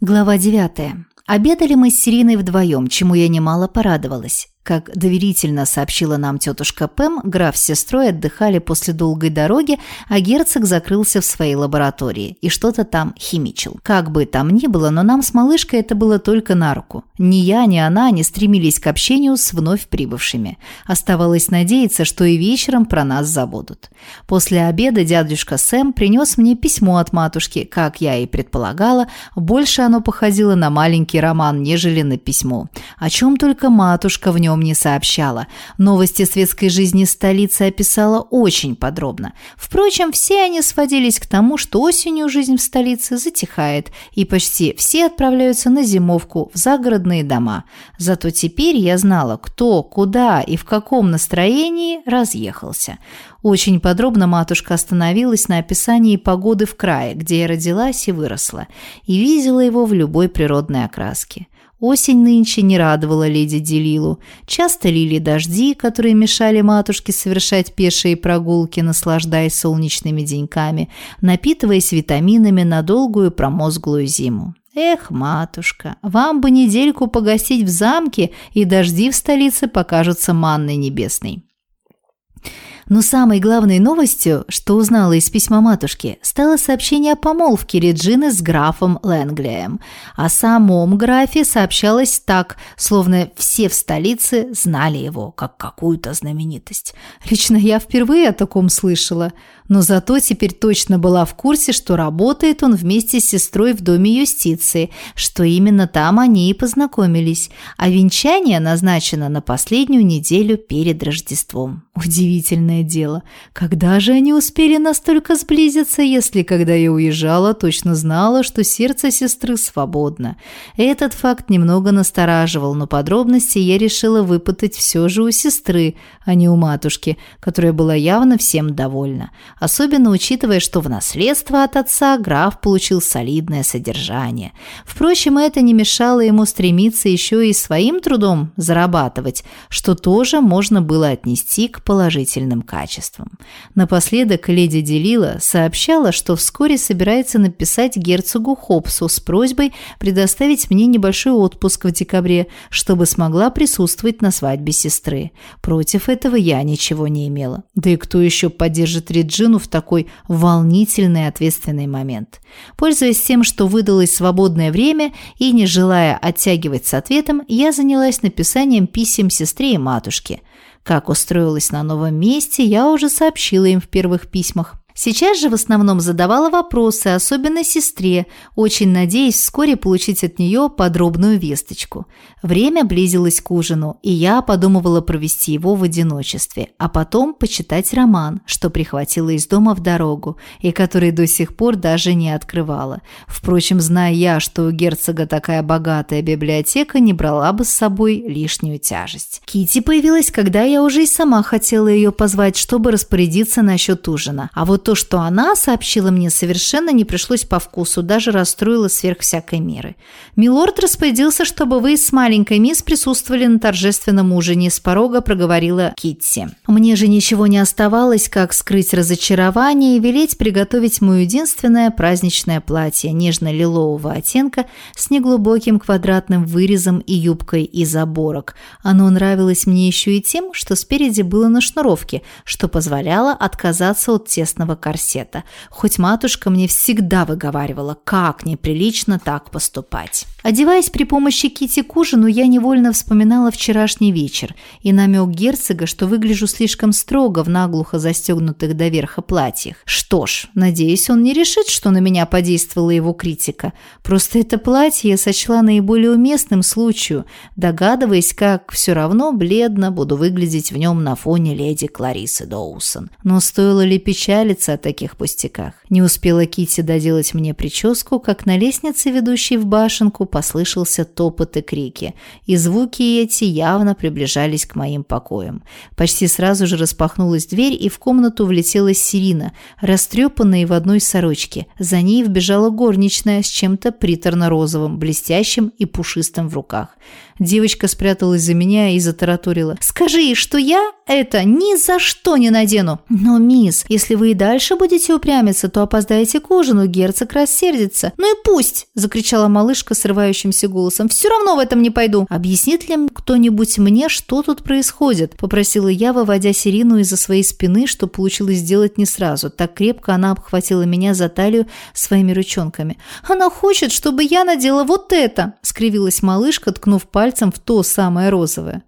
Глава 9. Обедали мы с Сириной вдвоем, чему я немало порадовалась. Как доверительно сообщила нам тетушка Пэм, граф с сестрой отдыхали после долгой дороги, а герцог закрылся в своей лаборатории и что-то там химичил. Как бы там ни было, но нам с малышкой это было только на руку. Ни я, ни она не стремились к общению с вновь прибывшими. Оставалось надеяться, что и вечером про нас забудут. После обеда дядюшка Сэм принес мне письмо от матушки, как я и предполагала, больше оно походило на маленький роман, нежели на письмо. О чем только матушка в нем нем не сообщала. Новости светской жизни столицы описала очень подробно. Впрочем, все они сводились к тому, что осенью жизнь в столице затихает, и почти все отправляются на зимовку в загородные дома. Зато теперь я знала, кто, куда и в каком настроении разъехался. Очень подробно матушка остановилась на описании погоды в крае, где я родилась и выросла, и видела его в любой природной окраске. Осень нынче не радовала леди Делилу. Часто лили дожди, которые мешали матушке совершать пешие прогулки, наслаждаясь солнечными деньками, напитываясь витаминами на долгую промозглую зиму. Эх, матушка, вам бы недельку погостить в замке, и дожди в столице покажутся манной небесной. Но самой главной новостью, что узнала из письма матушки, стало сообщение о помолвке Реджины с графом Лэнглеем. О самом графе сообщалось так, словно все в столице знали его, как какую-то знаменитость. Лично я впервые о таком слышала – но зато теперь точно была в курсе, что работает он вместе с сестрой в доме юстиции, что именно там они и познакомились, а венчание назначено на последнюю неделю перед Рождеством. Удивительное дело. Когда же они успели настолько сблизиться, если когда я уезжала, точно знала, что сердце сестры свободно? Этот факт немного настораживал, но подробности я решила выпытать все же у сестры, а не у матушки, которая была явно всем довольна особенно учитывая, что в наследство от отца граф получил солидное содержание. Впрочем, это не мешало ему стремиться еще и своим трудом зарабатывать, что тоже можно было отнести к положительным качествам. Напоследок леди Делила сообщала, что вскоре собирается написать герцогу Хопсу с просьбой предоставить мне небольшой отпуск в декабре, чтобы смогла присутствовать на свадьбе сестры. Против этого я ничего не имела. Да и кто еще поддержит Реджину Джину в такой волнительный ответственный момент. Пользуясь тем, что выдалось свободное время и не желая оттягивать с ответом, я занялась написанием писем сестре и матушке. Как устроилась на новом месте, я уже сообщила им в первых письмах. Сейчас же в основном задавала вопросы, особенно сестре, очень надеясь вскоре получить от нее подробную весточку. Время близилось к ужину, и я подумывала провести его в одиночестве, а потом почитать роман, что прихватила из дома в дорогу, и который до сих пор даже не открывала. Впрочем, зная я, что у герцога такая богатая библиотека, не брала бы с собой лишнюю тяжесть. Кити появилась, когда я уже и сама хотела ее позвать, чтобы распорядиться насчет ужина. А вот то, что она сообщила мне, совершенно не пришлось по вкусу, даже расстроила сверх всякой меры. «Милорд распорядился, чтобы вы с маленькой мисс присутствовали на торжественном ужине», с порога проговорила Китти. Мне же ничего не оставалось, как скрыть разочарование и велеть приготовить мое единственное праздничное платье нежно-лилового оттенка с неглубоким квадратным вырезом и юбкой из оборок. Оно нравилось мне еще и тем, что спереди было на шнуровке, что позволяло отказаться от тесного корсета, хоть матушка мне всегда выговаривала, как неприлично так поступать. Одеваясь при помощи кити к ужину, я невольно вспоминала вчерашний вечер и намек герцога, что выгляжу слишком строго в наглухо застегнутых до верха платьях. Что ж, надеюсь, он не решит, что на меня подействовала его критика. Просто это платье я сочла наиболее уместным случаю, догадываясь, как все равно бледно буду выглядеть в нем на фоне леди Кларисы Доусон. Но стоило ли печалиться о таких пустяках? Не успела Кити доделать мне прическу, как на лестнице, ведущей в башенку, послышался топот и крики, и звуки эти явно приближались к моим покоям. Почти сразу же распахнулась дверь, и в комнату влетела Сирина, растрепанная в одной сорочке. За ней вбежала горничная с чем-то приторно-розовым, блестящим и пушистым в руках. Девочка спряталась за меня и затараторила. «Скажи, что я это ни за что не надену!» «Но, мисс, если вы и дальше дальше будете упрямиться, то опоздаете к ужину, герцог рассердится. Ну и пусть, закричала малышка срывающимся голосом. Все равно в этом не пойду. Объяснит ли кто-нибудь мне, что тут происходит? Попросила я, выводя Сирину из-за своей спины, что получилось сделать не сразу. Так крепко она обхватила меня за талию своими ручонками. Она хочет, чтобы я надела вот это, скривилась малышка, ткнув пальцем в то самое розовое.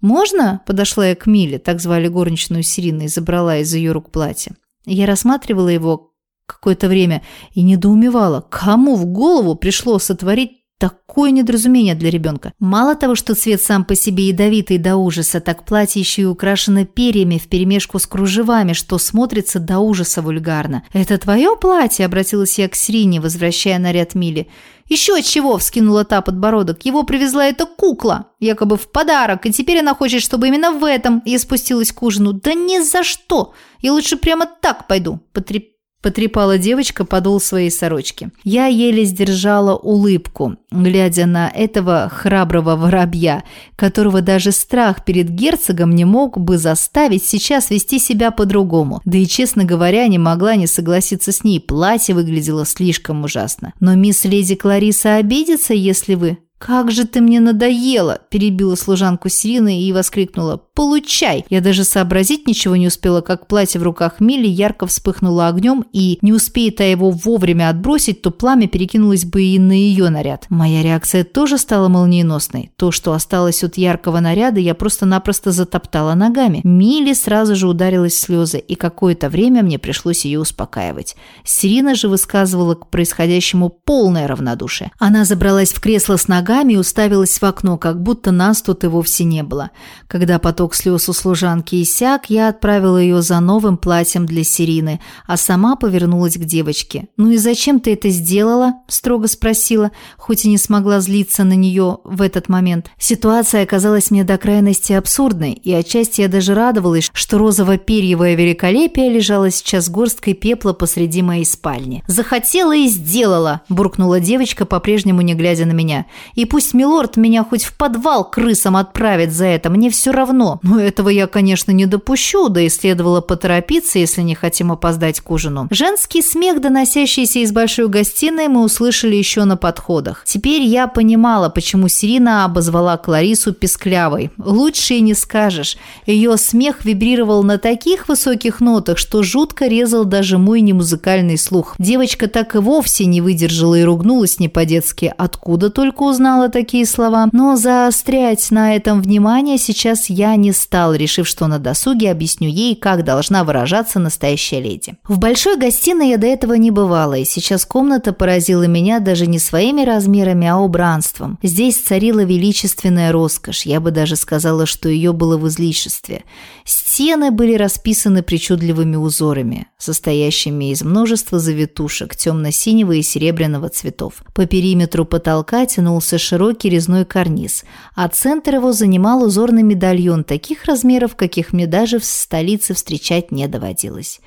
«Можно?» – подошла я к Миле, так звали горничную Сирины, и забрала из ее рук платье. Я рассматривала его какое-то время и недоумевала, кому в голову пришло сотворить Такое недоразумение для ребенка. Мало того, что цвет сам по себе ядовитый до ужаса, так платье еще и украшено перьями вперемешку с кружевами, что смотрится до ужаса вульгарно. «Это твое платье?» – обратилась я к Срине, возвращая наряд Мили. «Еще чего?» – вскинула та подбородок. «Его привезла эта кукла, якобы в подарок, и теперь она хочет, чтобы именно в этом я спустилась к ужину. Да ни за что! Я лучше прямо так пойду!» – потрепетала Потрепала девочка подол своей сорочки. Я еле сдержала улыбку, глядя на этого храброго воробья, которого даже страх перед герцогом не мог бы заставить сейчас вести себя по-другому. Да и, честно говоря, не могла не согласиться с ней. Платье выглядело слишком ужасно. Но мисс Леди Клариса обидится, если вы... «Как же ты мне надоела!» – перебила служанку Сирина и воскликнула. «Получай!» Я даже сообразить ничего не успела, как платье в руках Милли ярко вспыхнуло огнем, и не успеет та его вовремя отбросить, то пламя перекинулось бы и на ее наряд. Моя реакция тоже стала молниеносной. То, что осталось от яркого наряда, я просто-напросто затоптала ногами. Милли сразу же ударилась в слезы, и какое-то время мне пришлось ее успокаивать. Сирина же высказывала к происходящему полное равнодушие. Она забралась в кресло с ногами, ногами и уставилась в окно, как будто нас тут и вовсе не было. Когда поток слез у служанки иссяк, я отправила ее за новым платьем для Сирины, а сама повернулась к девочке. «Ну и зачем ты это сделала?» – строго спросила, хоть и не смогла злиться на нее в этот момент. Ситуация оказалась мне до крайности абсурдной, и отчасти я даже радовалась, что розово-перьевое великолепие лежало сейчас горсткой пепла посреди моей спальни. «Захотела и сделала!» – буркнула девочка, по-прежнему не глядя на меня. И пусть милорд меня хоть в подвал крысам отправит за это, мне все равно. Но этого я, конечно, не допущу, да и следовало поторопиться, если не хотим опоздать к ужину. Женский смех, доносящийся из большой гостиной, мы услышали еще на подходах. Теперь я понимала, почему Сирина обозвала Кларису песклявой. Лучше и не скажешь. Ее смех вибрировал на таких высоких нотах, что жутко резал даже мой немузыкальный слух. Девочка так и вовсе не выдержала и ругнулась не по-детски. Откуда только узнала знала такие слова, но заострять на этом внимание сейчас я не стал, решив, что на досуге объясню ей, как должна выражаться настоящая леди. В большой гостиной я до этого не бывала, и сейчас комната поразила меня даже не своими размерами, а убранством. Здесь царила величественная роскошь, я бы даже сказала, что ее было в излишестве. Стены были расписаны причудливыми узорами, состоящими из множества завитушек темно-синего и серебряного цветов. По периметру потолка тянулся широкий резной карниз, а центр его занимал узорный медальон таких размеров, каких мне даже в столице встречать не доводилось.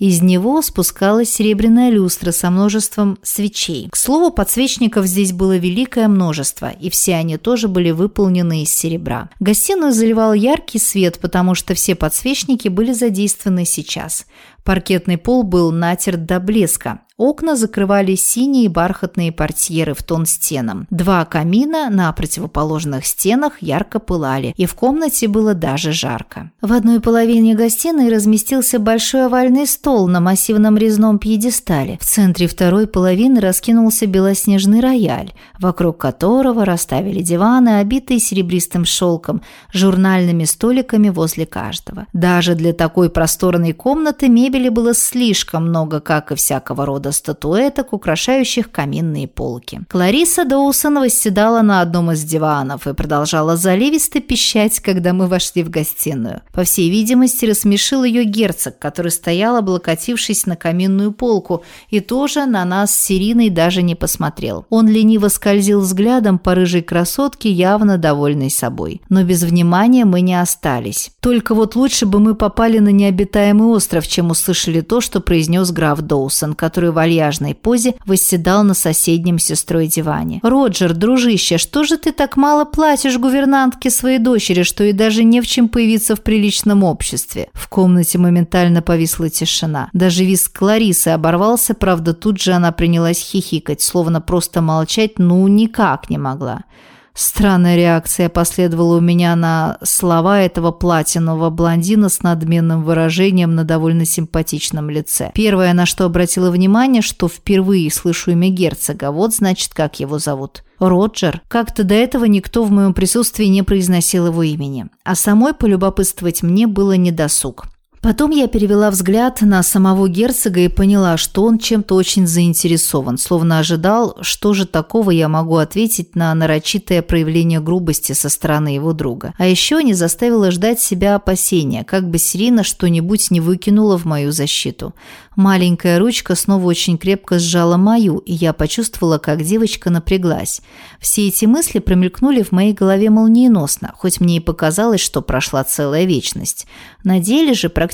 Из него спускалась серебряная люстра со множеством свечей. К слову, подсвечников здесь было великое множество, и все они тоже были выполнены из серебра. Гостиную заливал яркий свет, потому что все подсвечники были задействованы сейчас. Паркетный пол был натерт до блеска. Окна закрывали синие бархатные портьеры в тон стенам. Два камина на противоположных стенах ярко пылали, и в комнате было даже жарко. В одной половине гостиной разместился большой овальный стол на массивном резном пьедестале. В центре второй половины раскинулся белоснежный рояль, вокруг которого расставили диваны, обитые серебристым шелком, журнальными столиками возле каждого. Даже для такой просторной комнаты мебель мебели было слишком много, как и всякого рода статуэток, украшающих каминные полки. Клариса Доусон восседала на одном из диванов и продолжала заливисто пищать, когда мы вошли в гостиную. По всей видимости, рассмешил ее герцог, который стоял, облокотившись на каминную полку, и тоже на нас с Ириной даже не посмотрел. Он лениво скользил взглядом по рыжей красотке, явно довольной собой. Но без внимания мы не остались. Только вот лучше бы мы попали на необитаемый остров, чем услышали то, что произнес граф Доусон, который в вальяжной позе восседал на соседнем сестрой диване. «Роджер, дружище, что же ты так мало платишь гувернантке своей дочери, что и даже не в чем появиться в приличном обществе?» В комнате моментально повисла тишина. Даже виск Кларисы оборвался, правда, тут же она принялась хихикать, словно просто молчать ну никак не могла. Странная реакция последовала у меня на слова этого платинового блондина с надменным выражением на довольно симпатичном лице. Первое, на что обратила внимание, что впервые слышу имя герцога. Вот, значит, как его зовут. Роджер. Как-то до этого никто в моем присутствии не произносил его имени. А самой полюбопытствовать мне было недосуг. Потом я перевела взгляд на самого герцога и поняла, что он чем-то очень заинтересован, словно ожидал, что же такого я могу ответить на нарочитое проявление грубости со стороны его друга. А еще не заставила ждать себя опасения, как бы Сирина что-нибудь не выкинула в мою защиту. Маленькая ручка снова очень крепко сжала мою, и я почувствовала, как девочка напряглась. Все эти мысли промелькнули в моей голове молниеносно, хоть мне и показалось, что прошла целая вечность. На деле же практически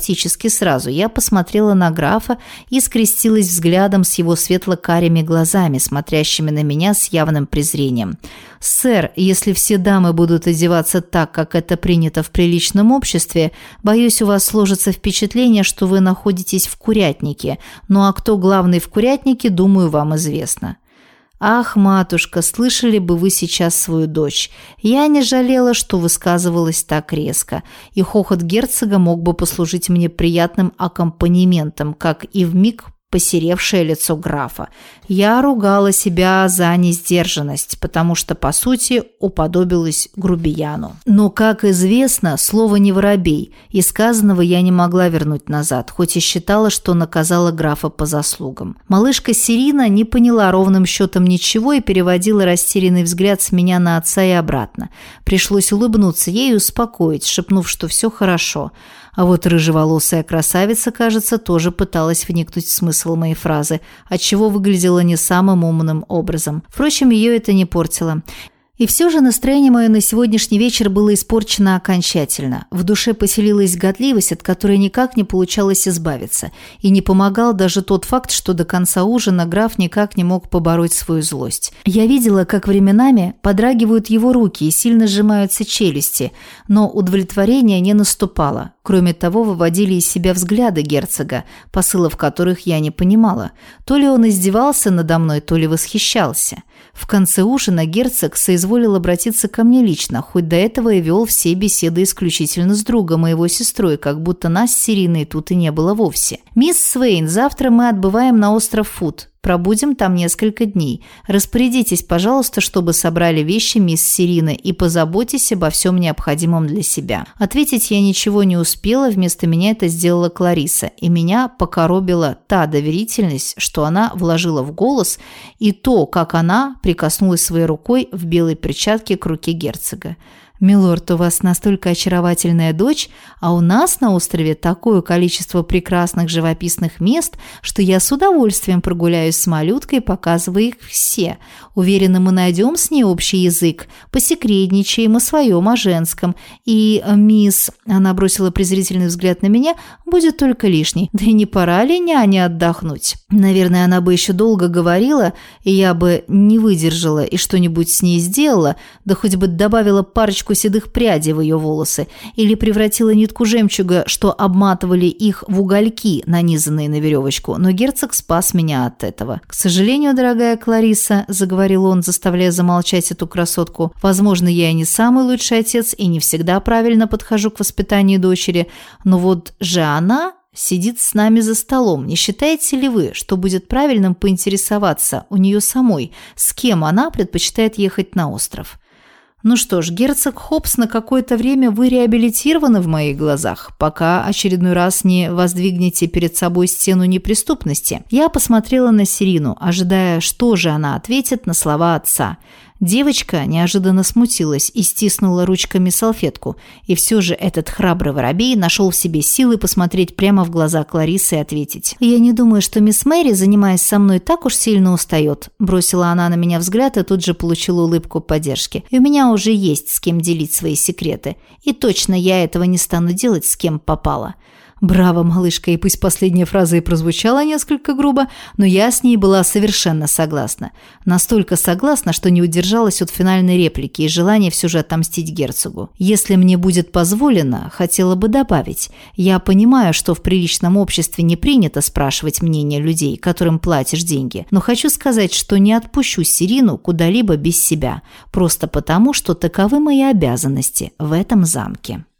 сразу я посмотрела на графа и скрестилась взглядом с его светло-карими глазами, смотрящими на меня с явным презрением. «Сэр, если все дамы будут одеваться так, как это принято в приличном обществе, боюсь, у вас сложится впечатление, что вы находитесь в курятнике. Ну а кто главный в курятнике, думаю, вам известно». «Ах, матушка, слышали бы вы сейчас свою дочь. Я не жалела, что высказывалась так резко, и хохот герцога мог бы послужить мне приятным аккомпанементом, как и в миг посеревшее лицо графа. Я ругала себя за несдержанность, потому что, по сути, уподобилась грубияну. Но, как известно, слово не воробей, и сказанного я не могла вернуть назад, хоть и считала, что наказала графа по заслугам. Малышка Сирина не поняла ровным счетом ничего и переводила растерянный взгляд с меня на отца и обратно. Пришлось улыбнуться ей и успокоить, шепнув, что все хорошо. А вот рыжеволосая красавица, кажется, тоже пыталась вникнуть в смысл моей фразы, отчего выглядела не самым умным образом. Впрочем, ее это не портило. И все же настроение мое на сегодняшний вечер было испорчено окончательно. В душе поселилась годливость, от которой никак не получалось избавиться. И не помогал даже тот факт, что до конца ужина граф никак не мог побороть свою злость. Я видела, как временами подрагивают его руки и сильно сжимаются челюсти, но удовлетворение не наступало. Кроме того, выводили из себя взгляды герцога, посылов которых я не понимала. То ли он издевался надо мной, то ли восхищался. В конце ужина герцог соизволил обратиться ко мне лично, хоть до этого и вел все беседы исключительно с другом и его сестрой, как будто нас с Ириной тут и не было вовсе. «Мисс Свейн, завтра мы отбываем на остров Фуд. Пробудем там несколько дней. Распорядитесь, пожалуйста, чтобы собрали вещи мисс Сирины и позаботьтесь обо всем необходимом для себя». Ответить я ничего не успела, вместо меня это сделала Клариса, и меня покоробила та доверительность, что она вложила в голос, и то, как она прикоснулась своей рукой в белой перчатке к руке герцога. «Милорд, у вас настолько очаровательная дочь, а у нас на острове такое количество прекрасных живописных мест, что я с удовольствием прогуляюсь с малюткой, показывая их все. Уверена, мы найдем с ней общий язык, посекретничаем о своем, о женском. И э, мисс, она бросила презрительный взгляд на меня, будет только лишней. Да и не пора ли няне отдохнуть? Наверное, она бы еще долго говорила, и я бы не выдержала и что-нибудь с ней сделала, да хоть бы добавила парочку парочку седых прядей в ее волосы или превратила нитку жемчуга, что обматывали их в угольки, нанизанные на веревочку, но герцог спас меня от этого. «К сожалению, дорогая Клариса», – заговорил он, заставляя замолчать эту красотку, – «возможно, я и не самый лучший отец и не всегда правильно подхожу к воспитанию дочери, но вот же она сидит с нами за столом. Не считаете ли вы, что будет правильным поинтересоваться у нее самой, с кем она предпочитает ехать на остров? Ну что ж, герцог Хопс, на какое-то время вы реабилитированы в моих глазах, пока очередной раз не воздвигнете перед собой стену неприступности. Я посмотрела на Сирину, ожидая, что же она ответит на слова отца – Девочка неожиданно смутилась и стиснула ручками салфетку, и все же этот храбрый воробей нашел в себе силы посмотреть прямо в глаза Кларисы и ответить. «Я не думаю, что мисс Мэри, занимаясь со мной, так уж сильно устает», бросила она на меня взгляд и тут же получила улыбку поддержки. «И у меня уже есть с кем делить свои секреты. И точно я этого не стану делать с кем попало». Браво, малышка, и пусть последняя фраза и прозвучала несколько грубо, но я с ней была совершенно согласна. Настолько согласна, что не удержалась от финальной реплики и желания все же отомстить герцогу. Если мне будет позволено, хотела бы добавить. Я понимаю, что в приличном обществе не принято спрашивать мнение людей, которым платишь деньги, но хочу сказать, что не отпущу Сирину куда-либо без себя, просто потому, что таковы мои обязанности в этом замке.